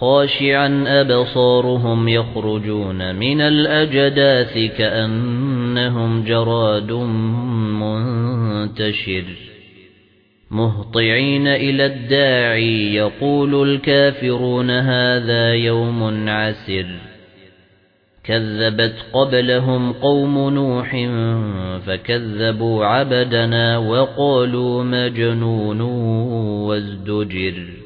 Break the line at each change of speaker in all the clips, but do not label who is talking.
خاشعا أبصارهم يخرجون من الأجداث كأنهم جراد منتشر مهطعين إلى الداعي يقول الكافرون هذا يوم عسر كذبت قبلهم قوم نوح فكذبوا عبدنا وقالوا مجنون وازدجر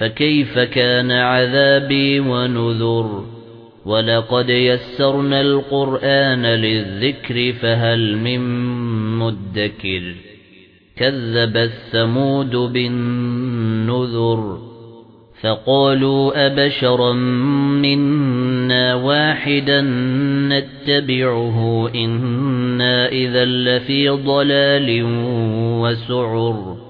فَكَيْفَ كَانَ عَذَابِي وَنُذُرِ؟ وَلَقَدْ يَسَّرْنَا الْقُرْآنَ لِلذِّكْرِ فَهَلْ مِن مُّدَّكِرٍ؟ كَذَّبَ الثَّمُودُ بِالنُّذُرِ فَقَالُوا أَبَشَرًا مِنَّا وَاحِدًا نَتَّبِعُهُ إِنَّا إِذًا لَّفِي ضَلَالٍ وَسُعُرٍ.